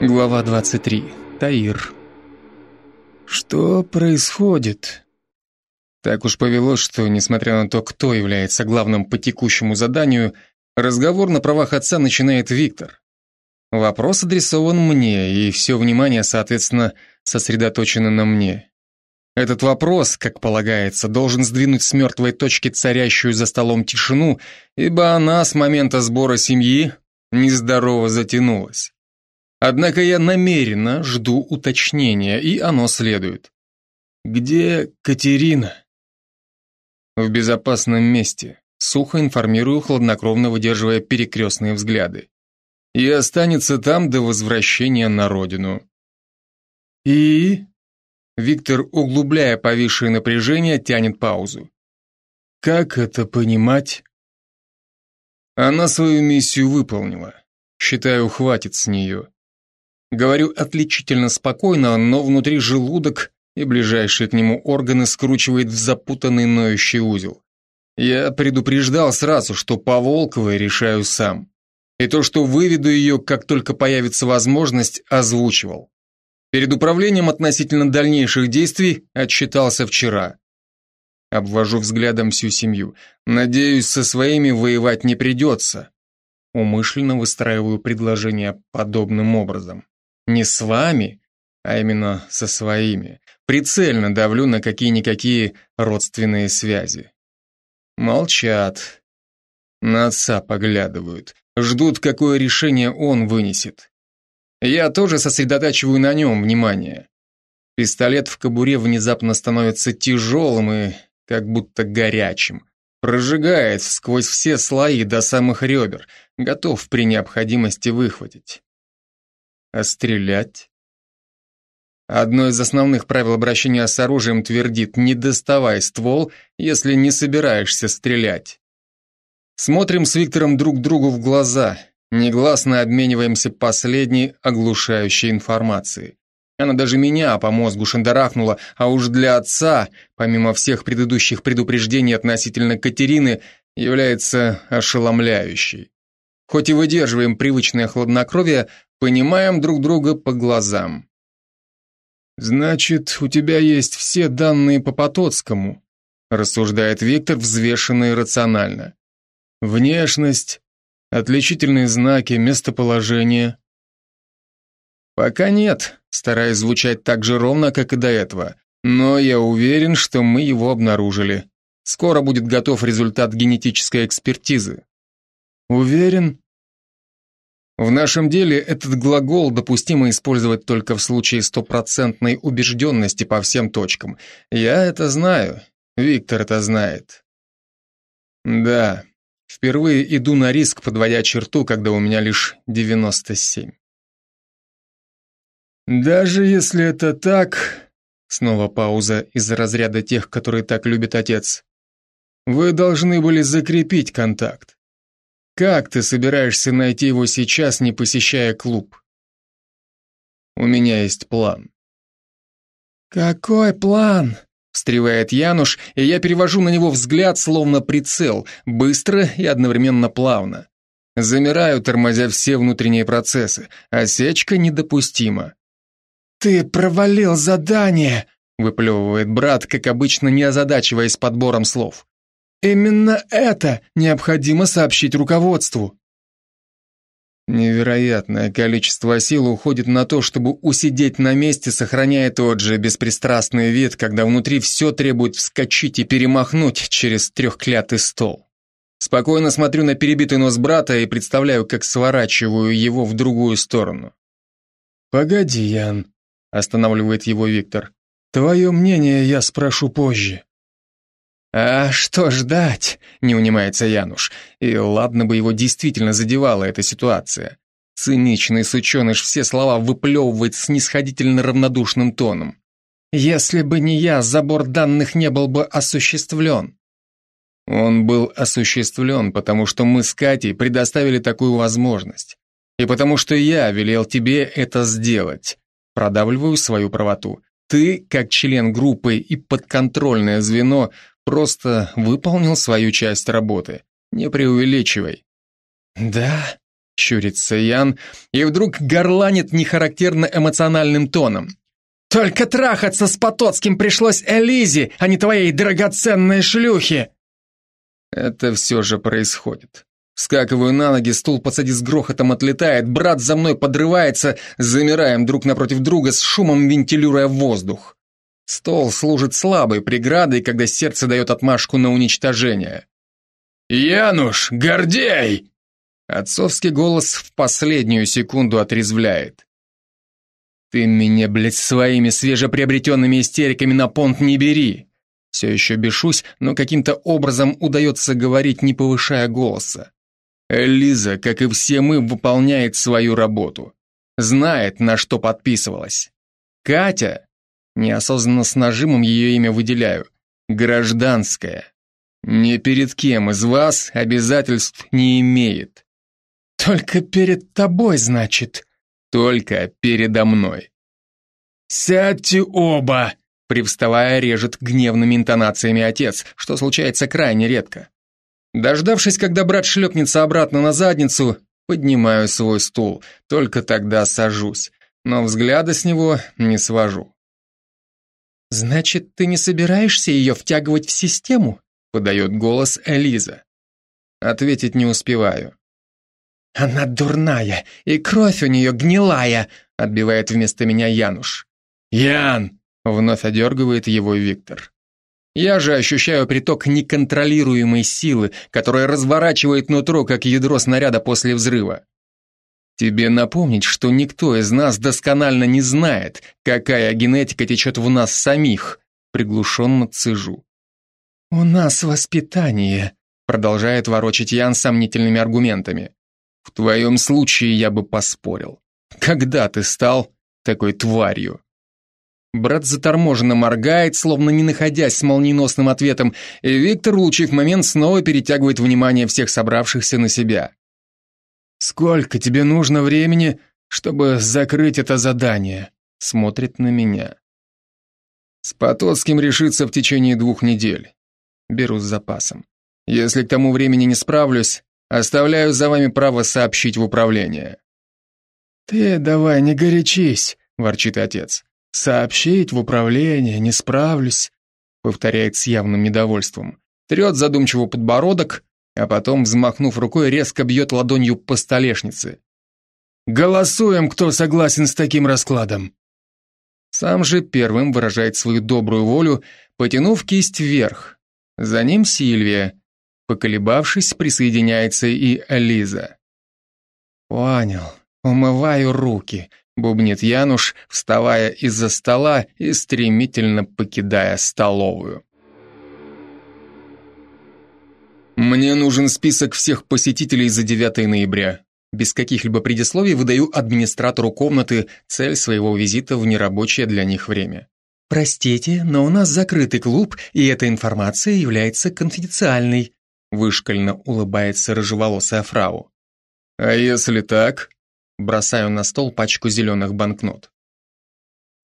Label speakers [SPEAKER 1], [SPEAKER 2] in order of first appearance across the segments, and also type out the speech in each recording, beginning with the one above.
[SPEAKER 1] Глава 23. Таир. Что происходит? Так уж повелось, что, несмотря на то, кто является главным по текущему заданию, разговор на правах отца начинает Виктор. Вопрос адресован мне, и все внимание, соответственно, сосредоточено на мне. Этот вопрос, как полагается, должен сдвинуть с мертвой точки царящую за столом тишину, ибо она с момента сбора семьи нездорово затянулась. Однако я намеренно жду уточнения, и оно следует. Где Катерина? В безопасном месте. Сухо информирую, хладнокровно выдерживая перекрестные взгляды. И останется там до возвращения на родину. И... Виктор, углубляя повисшее напряжение, тянет паузу. Как это понимать? Она свою миссию выполнила. Считаю, хватит с нее. Говорю отличительно спокойно, но внутри желудок и ближайшие к нему органы скручивает в запутанный ноющий узел. Я предупреждал сразу, что по Волковой решаю сам. И то, что выведу ее, как только появится возможность, озвучивал. Перед управлением относительно дальнейших действий отчитался вчера. Обвожу взглядом всю семью. Надеюсь, со своими воевать не придется. Умышленно выстраиваю предложение подобным образом. Не с вами, а именно со своими. Прицельно давлю на какие-никакие родственные связи. Молчат. На отца поглядывают. Ждут, какое решение он вынесет. Я тоже сосредотачиваю на нем внимание. Пистолет в кобуре внезапно становится тяжелым и как будто горячим. Прожигает сквозь все слои до самых ребер, готов при необходимости выхватить. А стрелять? Одно из основных правил обращения с оружием твердит «не доставай ствол, если не собираешься стрелять». Смотрим с Виктором друг другу в глаза, негласно обмениваемся последней оглушающей информацией. Она даже меня по мозгу шандарахнула, а уж для отца, помимо всех предыдущих предупреждений относительно Катерины, является ошеломляющей. Хоть и выдерживаем привычное хладнокровие, Понимаем друг друга по глазам. «Значит, у тебя есть все данные по Потоцкому», рассуждает Виктор взвешенно и рационально. «Внешность, отличительные знаки, местоположение». «Пока нет», стараясь звучать так же ровно, как и до этого, но я уверен, что мы его обнаружили. Скоро будет готов результат генетической экспертизы. Уверен? В нашем деле этот глагол допустимо использовать только в случае стопроцентной убежденности по всем точкам. Я это знаю, Виктор это знает. Да, впервые иду на риск, подводя черту, когда у меня лишь 97. Даже если это так, снова пауза из разряда тех, которые так любит отец, вы должны были закрепить контакт. Как ты собираешься найти его сейчас, не посещая клуб? У меня есть план. Какой план? встревает Януш, и я перевожу на него взгляд, словно прицел, быстро и одновременно плавно. Замираю, тормозя все внутренние процессы. Осечка недопустима. «Ты провалил задание!» выплевывает брат, как обычно, не озадачиваясь подбором слов. Именно это необходимо сообщить руководству. Невероятное количество сил уходит на то, чтобы усидеть на месте, сохраняя тот же беспристрастный вид, когда внутри все требует вскочить и перемахнуть через трехклятый стол. Спокойно смотрю на перебитый нос брата и представляю, как сворачиваю его в другую сторону. «Погоди, Ян», — останавливает его Виктор. «Твое мнение я спрошу позже». «А что ждать?» — не унимается Януш. И ладно бы его действительно задевала эта ситуация. Циничный сученыш все слова выплевывает с снисходительно равнодушным тоном. «Если бы не я, забор данных не был бы осуществлен». Он был осуществлен, потому что мы с Катей предоставили такую возможность. И потому что я велел тебе это сделать. Продавливаю свою правоту. Ты, как член группы и подконтрольное звено, Просто выполнил свою часть работы. Не преувеличивай. Да, щурится Ян, и вдруг горланит нехарактерно эмоциональным тоном. «Только трахаться с Потоцким пришлось Элизе, а не твоей драгоценной шлюхе!» Это все же происходит. Вскакиваю на ноги, стул позади с грохотом отлетает, брат за мной подрывается, замираем друг напротив друга с шумом вентилируя воздух. Стол служит слабой преградой, когда сердце дает отмашку на уничтожение. «Януш, Гордей!» Отцовский голос в последнюю секунду отрезвляет. «Ты меня, блядь, своими свежеприобретенными истериками на понт не бери!» Все еще бешусь, но каким-то образом удается говорить, не повышая голоса. Элиза, как и все мы, выполняет свою работу. Знает, на что подписывалась. Катя, неосознанно с нажимом ее имя выделяю, гражданская. Ни перед кем из вас обязательств не имеет. Только перед тобой, значит. Только передо мной. Сядьте оба, привставая режет гневными интонациями отец, что случается крайне редко. Дождавшись, когда брат шлепнется обратно на задницу, поднимаю свой стул, только тогда сажусь, но взгляда с него не свожу. «Значит, ты не собираешься ее втягивать в систему?» подает голос Элиза. Ответить не успеваю. «Она дурная, и кровь у нее гнилая», отбивает вместо меня Януш. «Ян!» вновь одергивает его Виктор. Я же ощущаю приток неконтролируемой силы, которая разворачивает нутро, как ядро снаряда после взрыва. Тебе напомнить, что никто из нас досконально не знает, какая генетика течет в нас самих, приглушенно цежу. У нас воспитание, продолжает ворочать Ян сомнительными аргументами. В твоем случае я бы поспорил. Когда ты стал такой тварью? Брат заторможенно моргает, словно не находясь с молниеносным ответом, и Виктор, улучив момент, снова перетягивает внимание всех собравшихся на себя. «Сколько тебе нужно времени, чтобы закрыть это задание?» Смотрит на меня. С Потоцким решится в течение двух недель. Беру с запасом. Если к тому времени не справлюсь, оставляю за вами право сообщить в управление. «Ты давай не горячись», — ворчит отец. «Сообщить в управление, не справлюсь», — повторяет с явным недовольством. Трет задумчиво подбородок, а потом, взмахнув рукой, резко бьет ладонью по столешнице. «Голосуем, кто согласен с таким раскладом!» Сам же первым выражает свою добрую волю, потянув кисть вверх. За ним Сильвия. Поколебавшись, присоединяется и Элиза. «Понял. Умываю руки бубнит Януш, вставая из-за стола и стремительно покидая столовую. Мне нужен список всех посетителей за 9 ноября. Без каких-либо предисловий выдаю администратору комнаты цель своего визита в нерабочее для них время. «Простите, но у нас закрытый клуб, и эта информация является конфиденциальной», вышкально улыбается рыжеволосая фрау. «А если так?» Бросаю на стол пачку зеленых банкнот.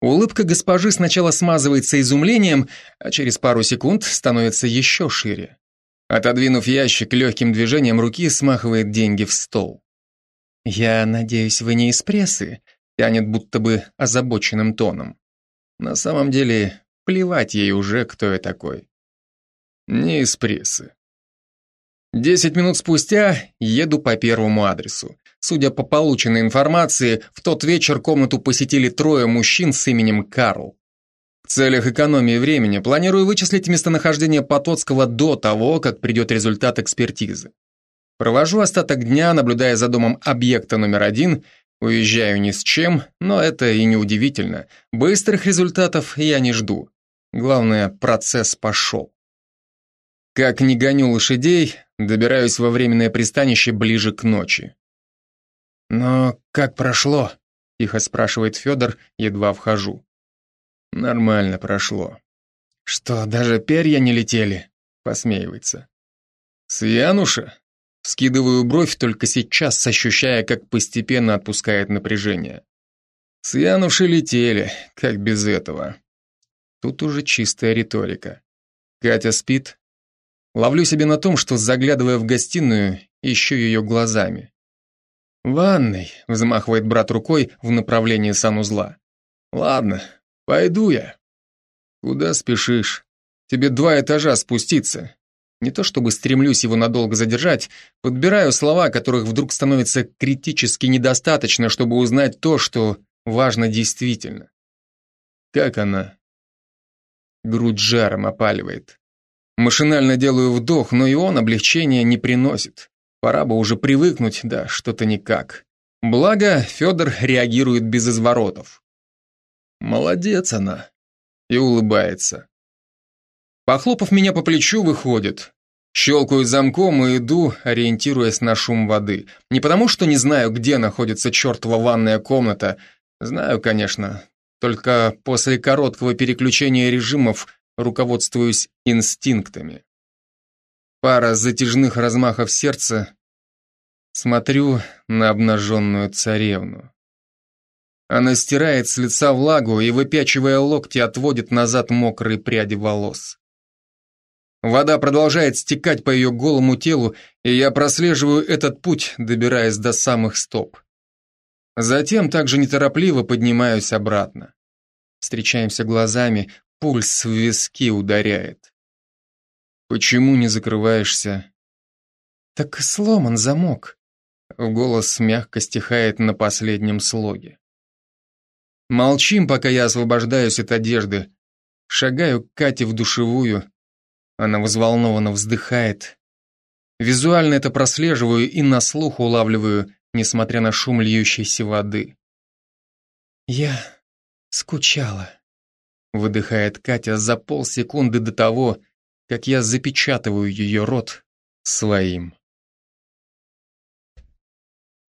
[SPEAKER 1] Улыбка госпожи сначала смазывается изумлением, а через пару секунд становится еще шире. Отодвинув ящик, легким движением руки смахивает деньги в стол. «Я надеюсь, вы не из прессы?» тянет будто бы озабоченным тоном. На самом деле, плевать ей уже, кто я такой. Не из прессы. Десять минут спустя еду по первому адресу. Судя по полученной информации, в тот вечер комнату посетили трое мужчин с именем Карл. В целях экономии времени планирую вычислить местонахождение Потоцкого до того, как придет результат экспертизы. Провожу остаток дня, наблюдая за домом объекта номер один, уезжаю ни с чем, но это и не удивительно. Быстрых результатов я не жду. Главное, процесс пошел. Как не гоню лошадей, добираюсь во временное пристанище ближе к ночи. «Но как прошло?» — тихо спрашивает Федор, едва вхожу. «Нормально прошло». «Что, даже перья не летели?» — посмеивается. «С Януша?» Скидываю бровь только сейчас, ощущая, как постепенно отпускает напряжение. С летели, как без этого. Тут уже чистая риторика. Катя спит, Ловлю себе на том, что, заглядывая в гостиную, ищу ее глазами. «Ванной», — взмахивает брат рукой в направлении санузла. «Ладно, пойду я». «Куда спешишь? Тебе два этажа спуститься. Не то чтобы стремлюсь его надолго задержать, подбираю слова, которых вдруг становится критически недостаточно, чтобы узнать то, что важно действительно. Как она? Грудь жаром опаливает. Машинально делаю вдох, но и он облегчения не приносит. Пора бы уже привыкнуть, да что-то никак. Благо, Федор реагирует без изворотов. Молодец она. И улыбается. Похлопав меня по плечу, выходит. Щелкаю замком и иду, ориентируясь на шум воды. Не потому, что не знаю, где находится чертова ванная комната. Знаю, конечно. Только после короткого переключения режимов руководствуюсь инстинктами. Пара затяжных размахов сердца. Смотрю на обнаженную царевну. Она стирает с лица влагу и, выпячивая локти, отводит назад мокрые пряди волос. Вода продолжает стекать по ее голому телу, и я прослеживаю этот путь, добираясь до самых стоп. Затем также неторопливо поднимаюсь обратно. Встречаемся глазами, пульс в виски ударяет. Почему не закрываешься? Так сломан замок. Голос мягко стихает на последнем слоге. Молчим, пока я освобождаюсь от одежды. Шагаю к Кате в душевую, она взволнованно вздыхает. Визуально это прослеживаю и на слух улавливаю, несмотря на шум льющейся воды. «Я скучала», — выдыхает Катя за полсекунды до того, как я запечатываю ее рот своим.